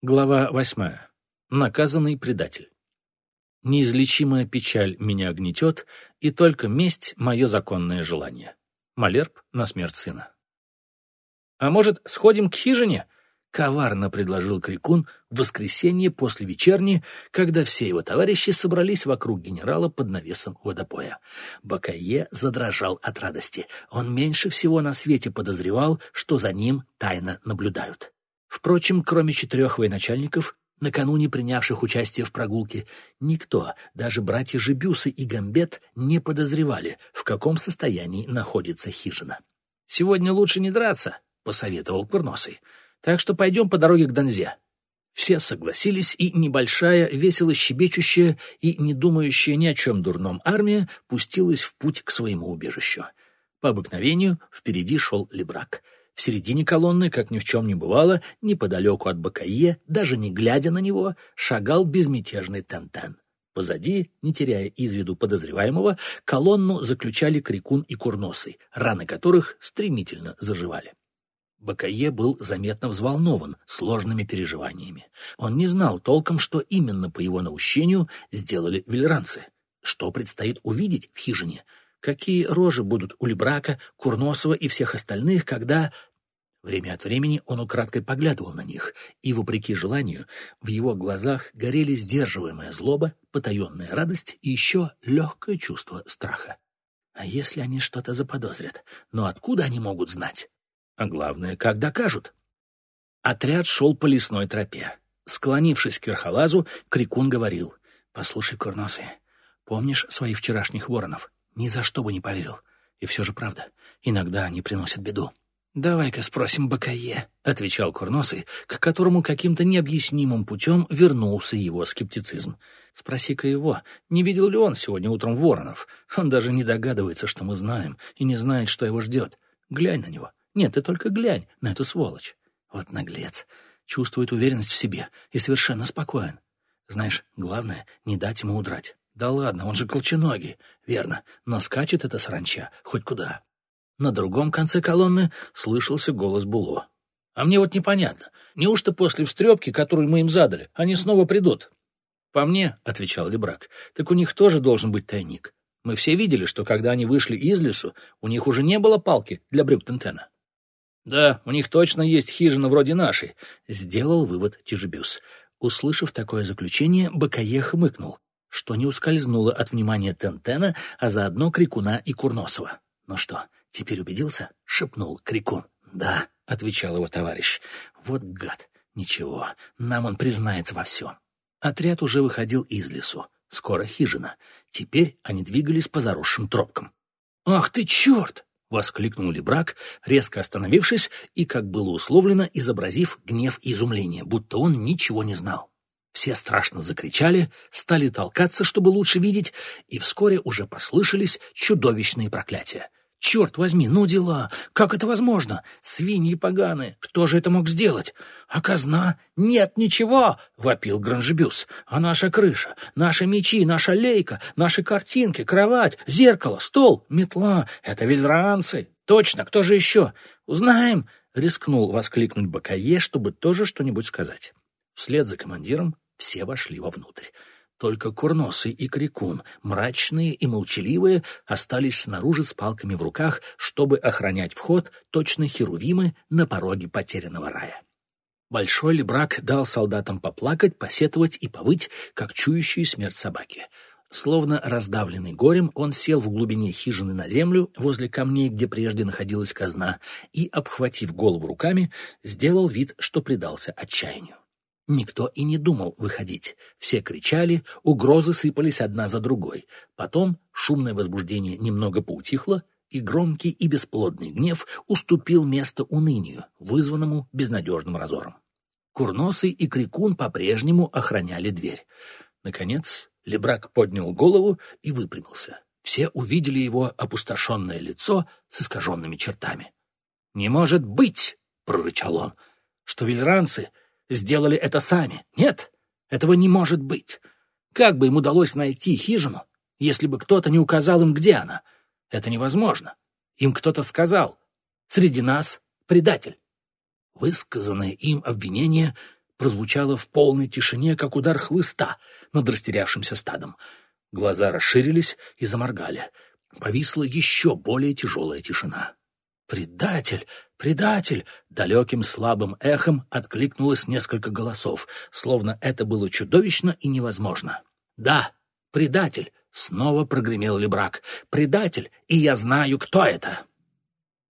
Глава восьмая. Наказанный предатель. Неизлечимая печаль меня гнетет, и только месть — мое законное желание. Малерб на смерть сына. «А может, сходим к хижине?» — коварно предложил Крикун в воскресенье после вечерни, когда все его товарищи собрались вокруг генерала под навесом водопоя. Бакае задрожал от радости. Он меньше всего на свете подозревал, что за ним тайно наблюдают. Впрочем, кроме четырех военачальников, накануне принявших участие в прогулке, никто, даже братья Жебюсы и Гамбет, не подозревали, в каком состоянии находится хижина. «Сегодня лучше не драться», — посоветовал Курносый. «Так что пойдем по дороге к Донзе». Все согласились, и небольшая, весело щебечущая и не думающая ни о чем дурном армия пустилась в путь к своему убежищу. По обыкновению впереди шел Лебрак — в середине колонны, как ни в чем не бывало, неподалеку от Бакае, даже не глядя на него, шагал безмятежный Тентен. Позади, не теряя из виду подозреваемого, колонну заключали Крикун и Курносый, раны которых стремительно заживали. Бакае был заметно взволнован сложными переживаниями. Он не знал толком, что именно по его наущению сделали вельранцы. Что предстоит увидеть в хижине? Какие рожи будут у Лебрака, Курносова и всех остальных, когда Время от времени он украдкой поглядывал на них, и, вопреки желанию, в его глазах горели сдерживаемая злоба, потаенная радость и еще легкое чувство страха. А если они что-то заподозрят? Но откуда они могут знать? А главное, как докажут? Отряд шел по лесной тропе. Склонившись к Керхалазу, Крикун говорил, «Послушай, Курносы, помнишь своих вчерашних воронов? Ни за что бы не поверил. И все же правда, иногда они приносят беду. «Давай-ка спросим Бакае», — отвечал Курносый, к которому каким-то необъяснимым путем вернулся его скептицизм. «Спроси-ка его, не видел ли он сегодня утром воронов? Он даже не догадывается, что мы знаем, и не знает, что его ждет. Глянь на него. Нет, ты только глянь на эту сволочь. Вот наглец. Чувствует уверенность в себе и совершенно спокоен. Знаешь, главное — не дать ему удрать. Да ладно, он же колченогий, верно, но скачет эта саранча хоть куда. На другом конце колонны слышался голос Було. «А мне вот непонятно, неужто после встрепки, которую мы им задали, они снова придут?» «По мне», — отвечал Лебрак, — «так у них тоже должен быть тайник. Мы все видели, что когда они вышли из лесу, у них уже не было палки для брюк Тентена». «Да, у них точно есть хижина вроде нашей», — сделал вывод Тижебюс. Услышав такое заключение, Бакае хмыкнул, что не ускользнуло от внимания Тентена, а заодно Крикуна и Курносова. «Ну что, Теперь убедился? — шепнул Крикун. «Да», — отвечал его товарищ. «Вот гад! Ничего, нам он признается во всем». Отряд уже выходил из лесу. Скоро хижина. Теперь они двигались по заросшим тропкам. «Ах ты черт!» — воскликнул Лебрак, резко остановившись и, как было условлено, изобразив гнев и изумление, будто он ничего не знал. Все страшно закричали, стали толкаться, чтобы лучше видеть, и вскоре уже послышались чудовищные проклятия. Черт возьми, ну дела! Как это возможно? Свиньи поганые! Кто же это мог сделать? А казна? Нет ничего! — вопил Гранжебюс. А наша крыша, наши мечи, наша лейка, наши картинки, кровать, зеркало, стол, метла — это вельранцы! Точно, кто же еще? Узнаем! — рискнул воскликнуть Бакае, чтобы тоже что-нибудь сказать. Вслед за командиром все вошли вовнутрь. Только Курносый и Крикун, мрачные и молчаливые, остались снаружи с палками в руках, чтобы охранять вход точно херувимы на пороге потерянного рая. Большой Лебрак дал солдатам поплакать, посетовать и повыть, как чующие смерть собаки. Словно раздавленный горем, он сел в глубине хижины на землю, возле камней, где прежде находилась казна, и, обхватив голову руками, сделал вид, что предался отчаянию. Никто и не думал выходить. Все кричали, угрозы сыпались одна за другой. Потом шумное возбуждение немного поутихло, и громкий и бесплодный гнев уступил место унынию, вызванному безнадежным разором. Курносый и Крикун по-прежнему охраняли дверь. Наконец, Лебрак поднял голову и выпрямился. Все увидели его опустошенное лицо с искаженными чертами. «Не может быть!» — прорычал он, — что вельранцы сделали это сами. Нет, этого не может быть. Как бы им удалось найти хижину, если бы кто-то не указал им, где она? Это невозможно. Им кто-то сказал. Среди нас предатель. Высказанное им обвинение прозвучало в полной тишине, как удар хлыста над растерявшимся стадом. Глаза расширились и заморгали. Повисла еще более тяжелая тишина. «Предатель! Предатель!» Далеким слабым эхом откликнулось несколько голосов, словно это было чудовищно и невозможно. «Да, предатель!» — снова прогремел Лебрак. «Предатель! И я знаю, кто это!»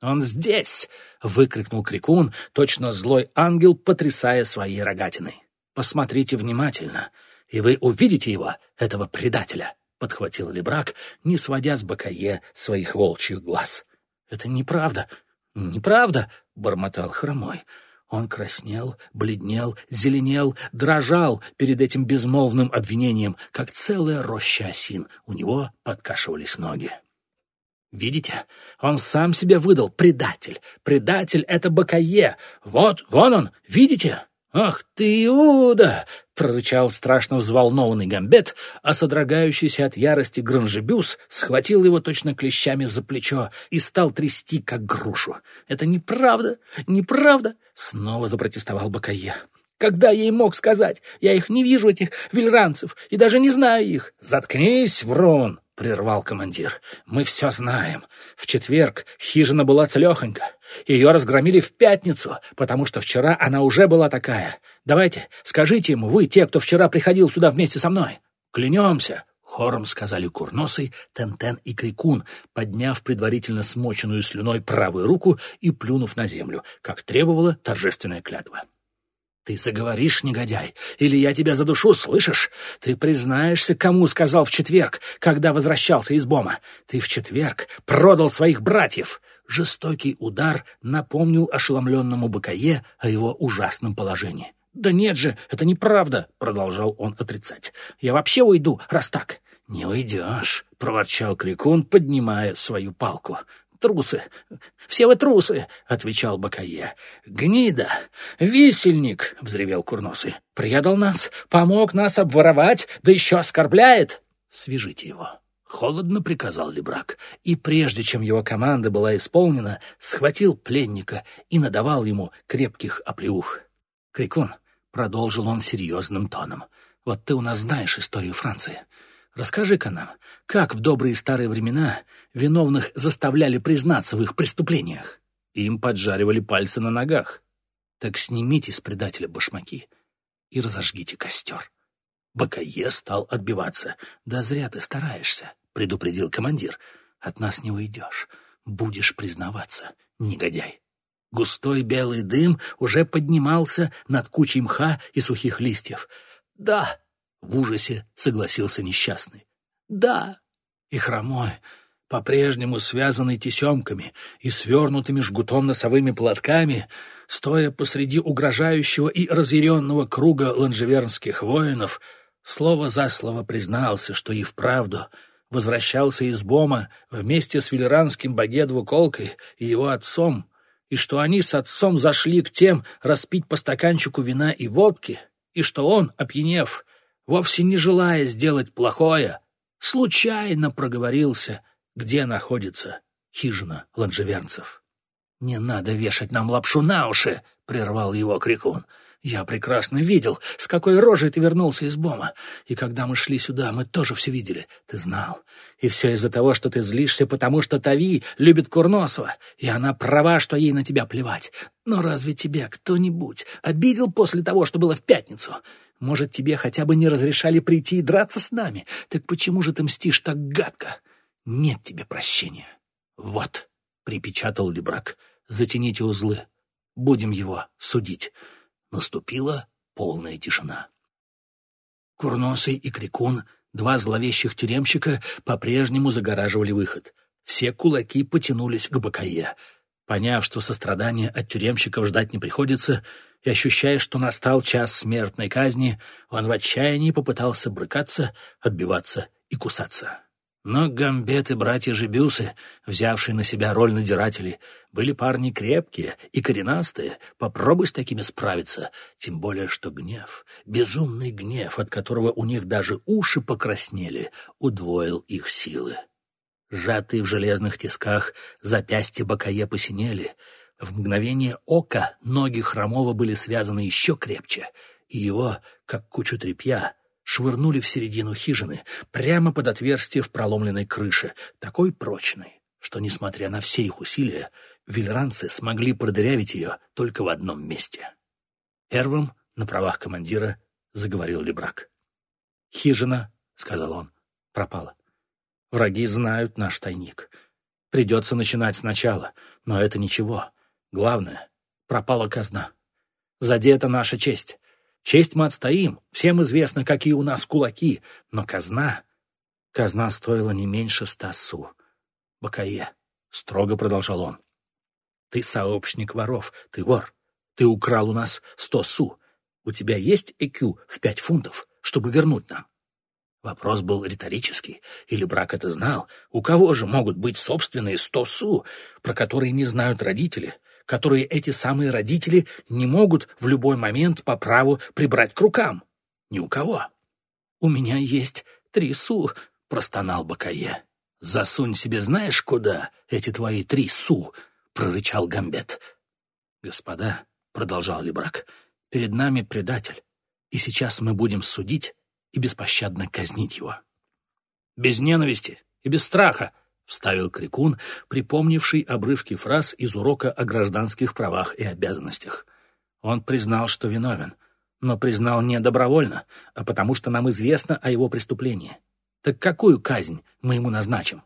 «Он здесь!» — выкрикнул Крикун, точно злой ангел, потрясая своей рогатиной. «Посмотрите внимательно, и вы увидите его, этого предателя!» — подхватил Лебрак, не сводя с Бакае своих волчьих глаз. «Это неправда, неправда!» — бормотал хромой. Он краснел, бледнел, зеленел, дрожал перед этим безмолвным обвинением, как целая роща осин. У него подкашивались ноги. Видите, он сам себя выдал, предатель. Предатель — это Бакае. Вот, вон он, видите? Ах ты, Иуда! — прорычал страшно взволнованный Гамбет, а содрогающийся от ярости Гранжебюс схватил его точно клещами за плечо и стал трясти, как грушу. «Это неправда, неправда!» — снова запротестовал Бакае. Когда я им мог сказать? Я их не вижу, этих вельранцев, и даже не знаю их. Заткнись, Врон, прервал командир. «Мы все знаем. В четверг хижина была целехонька. Ее разгромили в пятницу, потому что вчера она уже была такая. Давайте, скажите ему, вы, те, кто вчера приходил сюда вместе со мной. Клянемся!» Хором сказали Курносый, Тентен и Крикун, подняв предварительно смоченную слюной правую руку и плюнув на землю, как требовала торжественная клятва. Ты заговоришь, негодяй, или я тебя задушу, слышишь? Ты признаешься, кому сказал в четверг, когда возвращался из Бома. Ты в четверг продал своих братьев. Жестокий удар напомнил ошеломленному Бакае о его ужасном положении. «Да нет же, это неправда», — продолжал он отрицать. «Я вообще уйду, раз так». «Не уйдешь», — проворчал Крикун, поднимая свою палку. Трусы! Все вы трусы!» — отвечал Бакае. «Гнида! Висельник!» — взревел Курносый. «Предал нас, помог нас обворовать, да еще оскорбляет!» «Свяжите его!» — холодно приказал Лебрак, и прежде чем его команда была исполнена, схватил пленника и надавал ему крепких оплеух. «Крикун!» — продолжил он серьезным тоном. «Вот ты у нас знаешь историю Франции. Расскажи-ка нам, как в добрые старые времена виновных заставляли признаться в их преступлениях? Им поджаривали пальцы на ногах. Так снимите с предателя башмаки и разожгите костер. Бакае стал отбиваться. «Да зря ты стараешься», — предупредил командир. «От нас не уйдешь. Будешь признаваться, негодяй». Густой белый дым уже поднимался над кучей мха и сухих листьев. «Да», в ужасе согласился несчастный. «Да!» И хромой, по-прежнему связанный тесемками и свернутыми жгутом носовыми платками, стоя посреди угрожающего и разъяренного круга ланжевернских воинов, слово за слово признался, что и вправду возвращался из Бома вместе с велеранским богедву-колкой и его отцом, и что они с отцом зашли к тем распить по стаканчику вина и водки, и что он, опьянев, вовсе не желая сделать плохое, случайно проговорился, где находится хижина ланжевернцев. «Не надо вешать нам лапшу на уши!» — прервал его крикун. «Я прекрасно видел, с какой рожей ты вернулся из Бома. И когда мы шли сюда, мы тоже все видели. Ты знал. И все из-за того, что ты злишься, потому что Тави любит Курносова, и она права, что ей на тебя плевать. Но разве тебя кто-нибудь обидел после того, что было в пятницу? Может, тебе хотя бы не разрешали прийти и драться с нами? Так почему же ты мстишь так гадко? Нет тебе прощения. Вот, — припечатал Лебрак, — затяните узлы. Будем его судить. Наступила полная тишина. Курносый и Крикун, два зловещих тюремщика, по-прежнему загораживали выход. Все кулаки потянулись к Бакае. Поняв, что сострадания от тюремщиков ждать не приходится, — и, ощущая, что настал час смертной казни, он в отчаянии попытался брыкаться, отбиваться и кусаться. Но Гамбет и братья Жебюсы, взявшие на себя роль надирателей, были парни крепкие и коренастые, попробуй с такими справиться, тем более что гнев, безумный гнев, от которого у них даже уши покраснели, удвоил их силы. Сжатые в железных тисках запястья Бакае посинели — в мгновение ока ноги Хромова были связаны еще крепче. и его, как кучу тряпья, швырнули в середину хижины, прямо под отверстие в проломленной крыше, такой прочной, что, несмотря на все их усилия, вильранцы смогли продырявить ее только в одном месте. Первым, на правах командира, заговорил Лебрак. «Хижина», — сказал он, — пропала. «Враги знают наш тайник. Придется начинать сначала, но это ничего. Главное, пропала казна. Задета наша честь. Честь мы отстоим, всем известно, какие у нас кулаки, но казна... Казна стоила не меньше ста су. Бакае, — строго продолжал он, — ты сообщник воров, ты вор. Ты украл у нас сто су. У тебя есть ЭКЮ в пять фунтов, чтобы вернуть нам? Вопрос был риторический, или брак это знал. У кого же могут быть собственные сто су, про которые не знают родители, которые эти самые родители не могут в любой момент по праву прибрать к рукам? Ни у кого. «У меня есть три су», — простонал Бакае. «Засунь себе знаешь куда эти твои три су», — прорычал Гамбет. «Господа», — продолжал Лебрак, — «перед нами предатель, и сейчас мы будем судить и беспощадно казнить его». «Без ненависти и без страха», — вставил Крикун, припомнивший обрывки фраз из урока о гражданских правах и обязанностях. Он признал, что виновен, но признал не добровольно, а потому что нам известно о его преступлении. Так какую казнь мы ему назначим?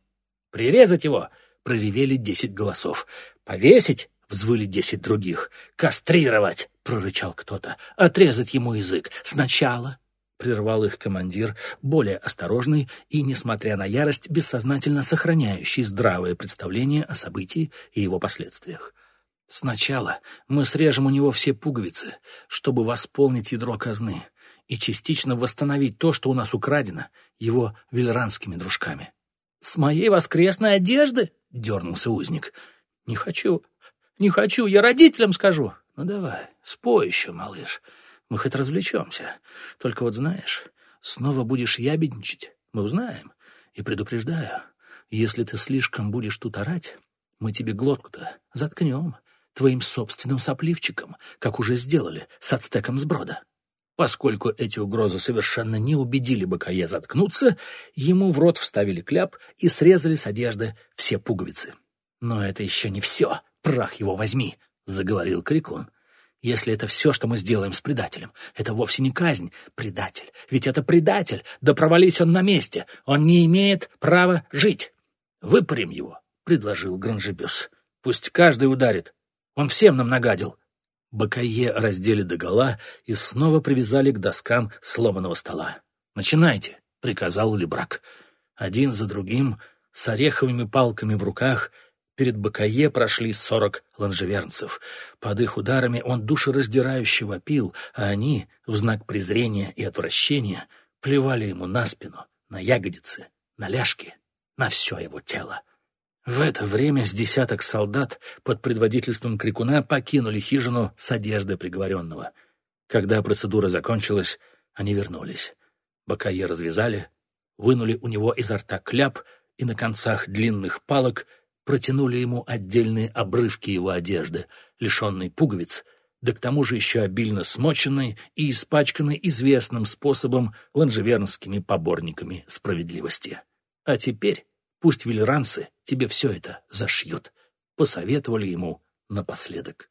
«Прирезать его!» — проревели десять голосов. «Повесить?» — взвыли десять других. «Кастрировать!» — прорычал кто-то. «Отрезать ему язык! Сначала!» — прервал их командир, более осторожный и, несмотря на ярость, бессознательно сохраняющий здравое представление о событии и его последствиях. «Сначала мы срежем у него все пуговицы, чтобы восполнить ядро казны и частично восстановить то, что у нас украдено его вельранскими дружками». «С моей воскресной одежды?» — дернулся узник. «Не хочу, не хочу, я родителям скажу. Ну давай, спой еще, малыш. Мы хоть развлечемся. Только вот знаешь, снова будешь ябедничать. Мы узнаем. И предупреждаю, если ты слишком будешь тут орать, мы тебе глотку-то заткнем твоим собственным сопливчиком, как уже сделали с ацтеком с брода. Поскольку эти угрозы совершенно не убедили Бакае заткнуться, ему в рот вставили кляп и срезали с одежды все пуговицы. Но это еще не все. «Прах его возьми!» — заговорил Крикун. «Если это все, что мы сделаем с предателем, это вовсе не казнь, предатель. Ведь это предатель, да провались он на месте. Он не имеет права жить. Выпарим его», — предложил Гранжебюс. «Пусть каждый ударит. Он всем нам нагадил». Бакае раздели догола и снова привязали к доскам сломанного стола. «Начинайте», — приказал Лебрак. Один за другим, с ореховыми палками в руках — Перед Бакае прошли сорок ланжевернцев. Под их ударами он душераздирающе вопил, а они, в знак презрения и отвращения, плевали ему на спину, на ягодицы, на ляжки, на все его тело. В это время с десяток солдат под предводительством Крикуна покинули хижину с одеждой приговоренного. Когда процедура закончилась, они вернулись. Бакае развязали, вынули у него изо рта кляп и на концах длинных палок — протянули ему отдельные обрывки его одежды, лишенной пуговиц, да к тому же еще обильно смоченной и испачканной известным способом ланжевернскими поборниками справедливости. А теперь пусть велеранцы тебе все это зашьют, посоветовали ему напоследок.